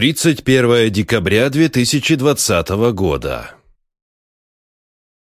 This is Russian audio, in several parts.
31 декабря 2020 года.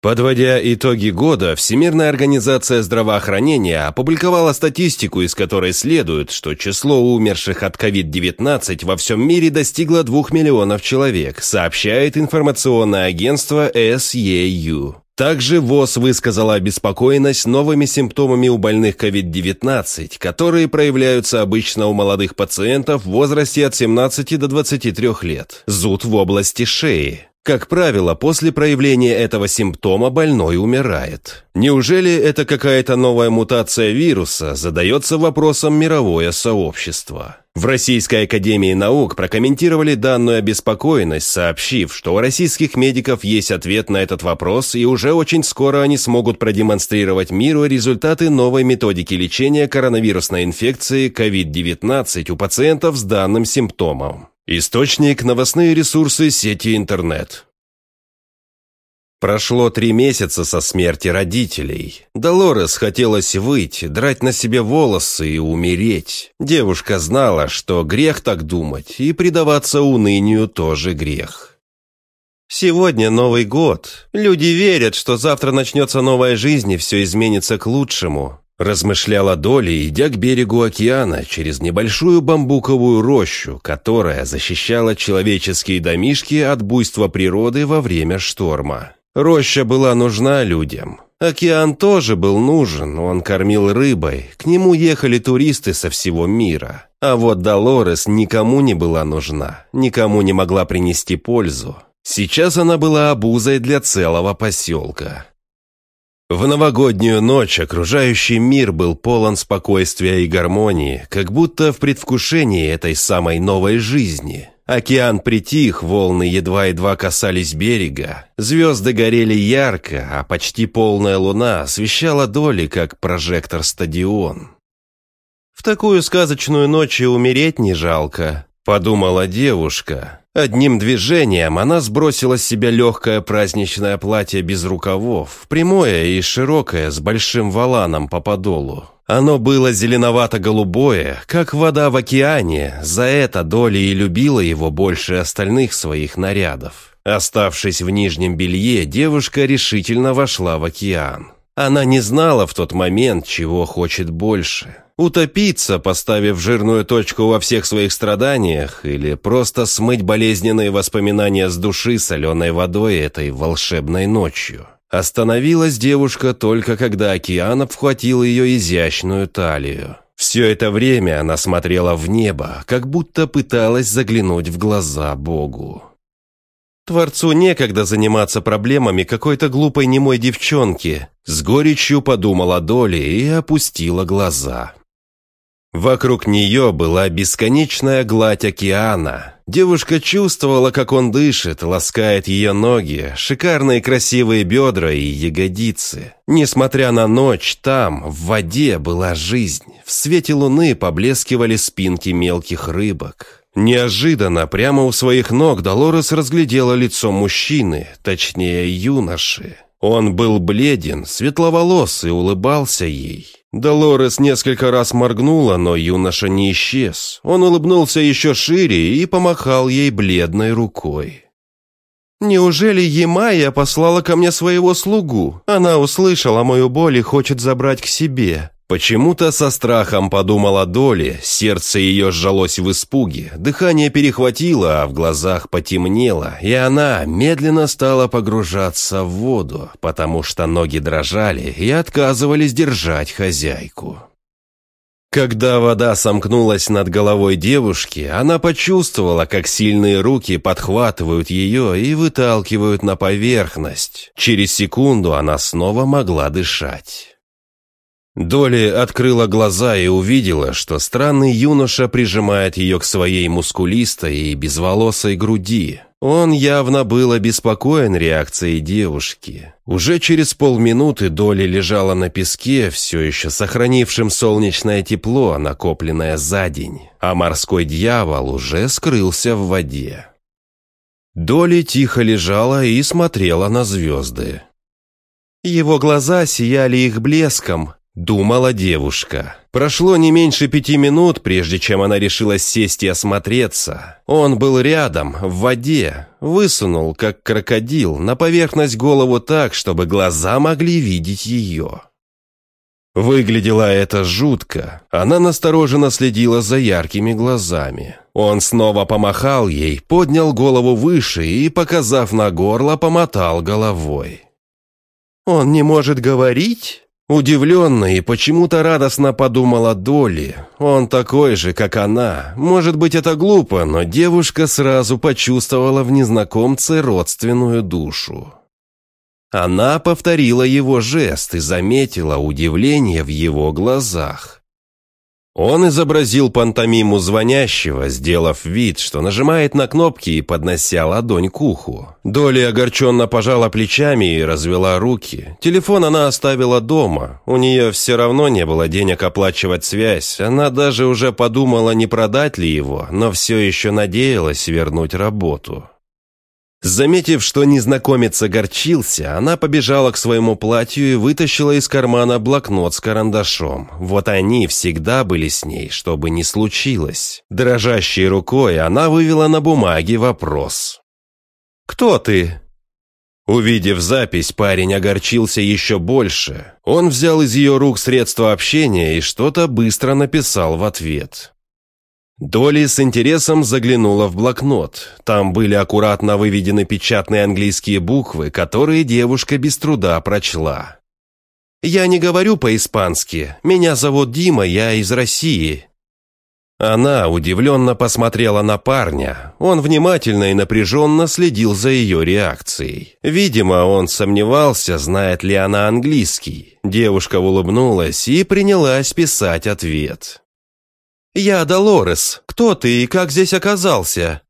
Подводя итоги года, Всемирная организация здравоохранения опубликовала статистику, из которой следует, что число умерших от COVID-19 во всем мире достигло 2 миллионов человек, сообщает информационное агентство SEU. Также ВОЗ высказала обеспокоенность новыми симптомами у больных COVID-19, которые проявляются обычно у молодых пациентов в возрасте от 17 до 23 лет. Зуд в области шеи. Как правило, после проявления этого симптома больной умирает. Неужели это какая-то новая мутация вируса, задается вопросом мировое сообщество. В Российской Академии Наук прокомментировали данную обеспокоенность, сообщив, что у российских медиков есть ответ на этот вопрос, и уже очень скоро они смогут продемонстрировать миру результаты новой методики лечения коронавирусной инфекции COVID-19 у пациентов с данным симптомом. Источник – новостные ресурсы сети интернет. Прошло три месяца со смерти родителей. Долорес хотелось выйти, драть на себе волосы и умереть. Девушка знала, что грех так думать, и предаваться унынию тоже грех. Сегодня Новый год. Люди верят, что завтра начнется новая жизнь и все изменится к лучшему. Размышляла Доли, идя к берегу океана через небольшую бамбуковую рощу, которая защищала человеческие домишки от буйства природы во время шторма. Роща была нужна людям. Океан тоже был нужен, он кормил рыбой, к нему ехали туристы со всего мира. А вот Долорес никому не была нужна, никому не могла принести пользу. Сейчас она была обузой для целого поселка. В новогоднюю ночь окружающий мир был полон спокойствия и гармонии, как будто в предвкушении этой самой новой жизни. Океан притих, волны едва-едва касались берега, звезды горели ярко, а почти полная луна освещала доли, как прожектор-стадион. «В такую сказочную ночь и умереть не жалко», — подумала девушка, Одним движением она сбросила с себя легкое праздничное платье без рукавов, прямое и широкое, с большим валаном по подолу. Оно было зеленовато-голубое, как вода в океане, за это Доли и любила его больше остальных своих нарядов. Оставшись в нижнем белье, девушка решительно вошла в океан. Она не знала в тот момент, чего хочет больше – Утопиться, поставив жирную точку во всех своих страданиях, или просто смыть болезненные воспоминания с души соленой водой этой волшебной ночью. Остановилась девушка только когда океан обхватил ее изящную талию. Все это время она смотрела в небо, как будто пыталась заглянуть в глаза Богу. Творцу некогда заниматься проблемами какой-то глупой немой девчонки. С горечью подумала Доли и опустила глаза. Вокруг нее была бесконечная гладь океана. Девушка чувствовала, как он дышит, ласкает ее ноги, шикарные красивые бедра и ягодицы. Несмотря на ночь, там, в воде, была жизнь. В свете луны поблескивали спинки мелких рыбок. Неожиданно, прямо у своих ног, Долорес разглядела лицо мужчины, точнее юноши. Он был бледен, светловолос и улыбался ей. Долорес несколько раз моргнула, но юноша не исчез. Он улыбнулся еще шире и помахал ей бледной рукой. «Неужели Емая послала ко мне своего слугу? Она услышала мою боль и хочет забрать к себе. Почему-то со страхом подумала Доли, сердце ее сжалось в испуге, дыхание перехватило, а в глазах потемнело, и она медленно стала погружаться в воду, потому что ноги дрожали и отказывались держать хозяйку. Когда вода сомкнулась над головой девушки, она почувствовала, как сильные руки подхватывают ее и выталкивают на поверхность. Через секунду она снова могла дышать. Доли открыла глаза и увидела, что странный юноша прижимает ее к своей мускулистой и безволосой груди. Он явно был обеспокоен реакцией девушки. Уже через полминуты Доли лежала на песке, все еще сохранившим солнечное тепло, накопленное за день, а морской дьявол уже скрылся в воде. Доли тихо лежала и смотрела на звезды. Его глаза сияли их блеском, Думала девушка. Прошло не меньше пяти минут, прежде чем она решилась сесть и осмотреться. Он был рядом, в воде, высунул, как крокодил, на поверхность голову так, чтобы глаза могли видеть ее. Выглядело это жутко. Она настороженно следила за яркими глазами. Он снова помахал ей, поднял голову выше и, показав на горло, помотал головой. «Он не может говорить?» Удивленно и почему-то радостно подумала Долли. Он такой же, как она. Может быть, это глупо, но девушка сразу почувствовала в незнакомце родственную душу. Она повторила его жест и заметила удивление в его глазах. Он изобразил пантомиму звонящего, сделав вид, что нажимает на кнопки и поднося ладонь к уху. Доли огорченно пожала плечами и развела руки. Телефон она оставила дома. У нее все равно не было денег оплачивать связь. Она даже уже подумала, не продать ли его, но все еще надеялась вернуть работу. Заметив, что незнакомец огорчился, она побежала к своему платью и вытащила из кармана блокнот с карандашом. Вот они всегда были с ней, чтобы не случилось. Дрожащей рукой она вывела на бумаге вопрос. «Кто ты?» Увидев запись, парень огорчился еще больше. Он взял из ее рук средства общения и что-то быстро написал в ответ. Доли с интересом заглянула в блокнот. Там были аккуратно выведены печатные английские буквы, которые девушка без труда прочла. «Я не говорю по-испански. Меня зовут Дима, я из России». Она удивленно посмотрела на парня. Он внимательно и напряженно следил за ее реакцией. Видимо, он сомневался, знает ли она английский. Девушка улыбнулась и принялась писать ответ. «Я Долорес. Кто ты и как здесь оказался?»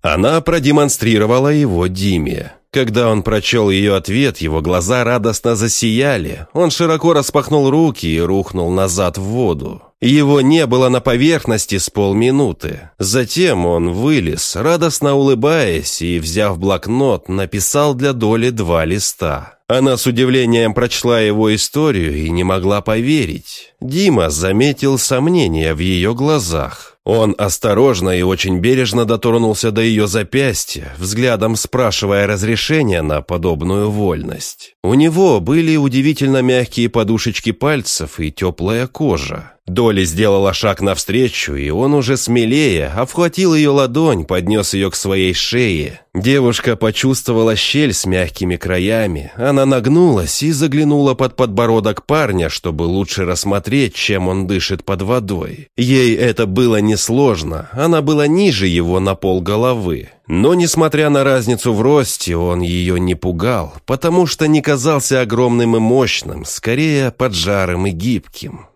Она продемонстрировала его Диме. Когда он прочел ее ответ, его глаза радостно засияли. Он широко распахнул руки и рухнул назад в воду. Его не было на поверхности с полминуты. Затем он вылез, радостно улыбаясь, и, взяв блокнот, написал для Доли два листа. Она с удивлением прочла его историю и не могла поверить. Дима заметил сомнения в ее глазах. Он осторожно и очень бережно дотронулся до ее запястья, взглядом спрашивая разрешения на подобную вольность. У него были удивительно мягкие подушечки пальцев и теплая кожа. Доли сделала шаг навстречу, и он уже смелее обхватил ее ладонь, поднес ее к своей шее. Девушка почувствовала щель с мягкими краями. Она нагнулась и заглянула под подбородок парня, чтобы лучше рассмотреть, чем он дышит под водой. Ей это было несложно, она была ниже его на пол головы. Но, несмотря на разницу в росте, он ее не пугал, потому что не казался огромным и мощным, скорее поджарым и гибким.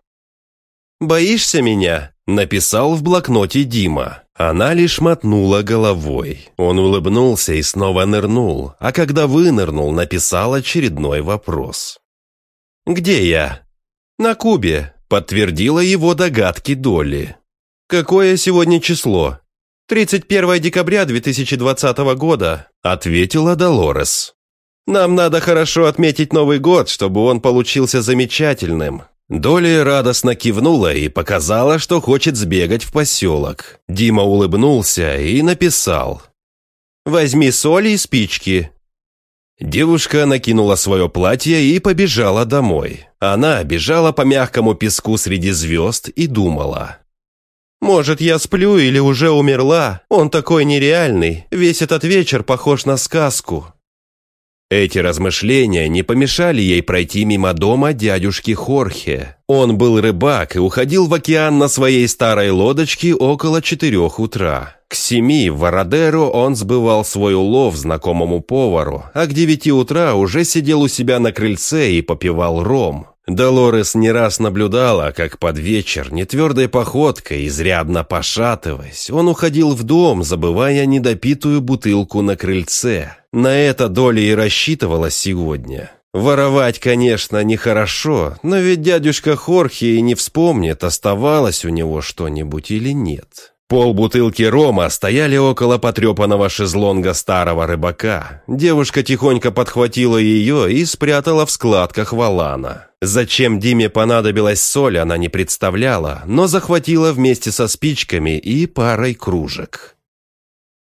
«Боишься меня?» – написал в блокноте Дима. Она лишь мотнула головой. Он улыбнулся и снова нырнул, а когда вынырнул, написал очередной вопрос. «Где я?» «На Кубе», – подтвердила его догадки Долли. «Какое сегодня число?» «31 декабря 2020 года», – ответила Долорес. «Нам надо хорошо отметить Новый год, чтобы он получился замечательным. Доли радостно кивнула и показала, что хочет сбегать в поселок. Дима улыбнулся и написал. «Возьми соли и спички». Девушка накинула свое платье и побежала домой. Она бежала по мягкому песку среди звезд и думала. «Может, я сплю или уже умерла? Он такой нереальный. Весь этот вечер похож на сказку. Эти размышления не помешали ей пройти мимо дома дядюшки Хорхе. Он был рыбак и уходил в океан на своей старой лодочке около четырех утра. К семи в Вородеро он сбывал свой улов знакомому повару, а к девяти утра уже сидел у себя на крыльце и попивал ром. Долорес не раз наблюдала, как под вечер, нетвердой походкой, изрядно пошатываясь, он уходил в дом, забывая недопитую бутылку на крыльце. На это Доля и рассчитывала сегодня. Воровать, конечно, нехорошо, но ведь дядюшка Хорхе и не вспомнит, оставалось у него что-нибудь или нет. Пол бутылки рома стояли около потрепанного шезлонга старого рыбака. Девушка тихонько подхватила ее и спрятала в складках валана. Зачем Диме понадобилась соль, она не представляла, но захватила вместе со спичками и парой кружек.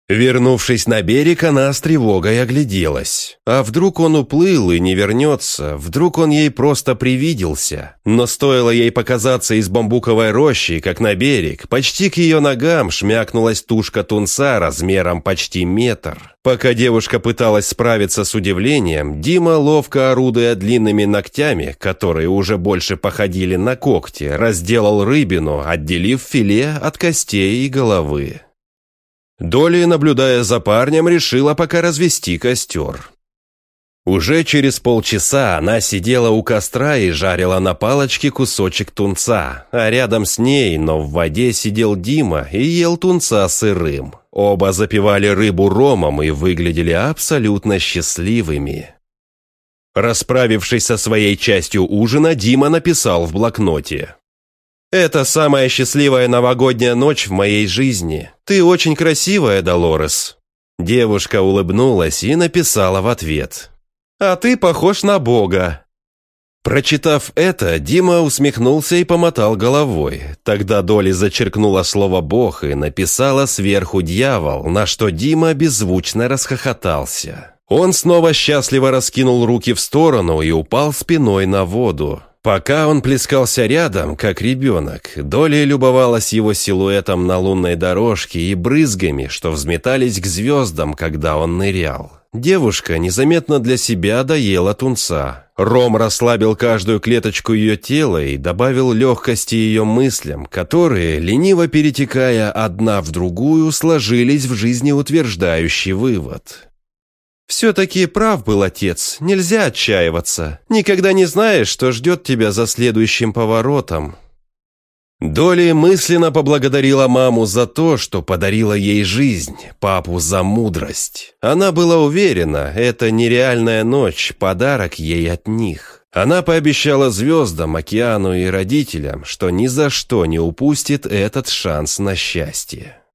Вернувшись на берег, она с тревогой огляделась. А вдруг он уплыл и не вернется, вдруг он ей просто привиделся. Но стоило ей показаться из бамбуковой рощи, как на берег, почти к ее ногам шмякнулась тушка тунца размером почти метр. Пока девушка пыталась справиться с удивлением, Дима, ловко орудуя длинными ногтями, которые уже больше походили на когти, разделал рыбину, отделив филе от костей и головы. Доли, наблюдая за парнем, решила пока развести костер. Уже через полчаса она сидела у костра и жарила на палочке кусочек тунца, а рядом с ней, но в воде сидел Дима и ел тунца сырым. Оба запивали рыбу ромом и выглядели абсолютно счастливыми. Расправившись со своей частью ужина, Дима написал в блокноте. Это самая счастливая новогодняя ночь в моей жизни. Ты очень красивая, Долорес». Девушка улыбнулась и написала в ответ. «А ты похож на Бога». Прочитав это, Дима усмехнулся и помотал головой. Тогда Доли зачеркнула слово «бог» и написала сверху «дьявол», на что Дима беззвучно расхохотался. Он снова счастливо раскинул руки в сторону и упал спиной на воду. Пока он плескался рядом, как ребенок, Доля любовалась его силуэтом на лунной дорожке и брызгами, что взметались к звездам, когда он нырял. Девушка незаметно для себя доела тунца. Ром расслабил каждую клеточку ее тела и добавил легкости ее мыслям, которые, лениво перетекая одна в другую, сложились в жизнеутверждающий вывод. «Все-таки прав был отец, нельзя отчаиваться. Никогда не знаешь, что ждет тебя за следующим поворотом». Доли мысленно поблагодарила маму за то, что подарила ей жизнь, папу за мудрость. Она была уверена, это нереальная ночь, подарок ей от них. Она пообещала звездам, океану и родителям, что ни за что не упустит этот шанс на счастье.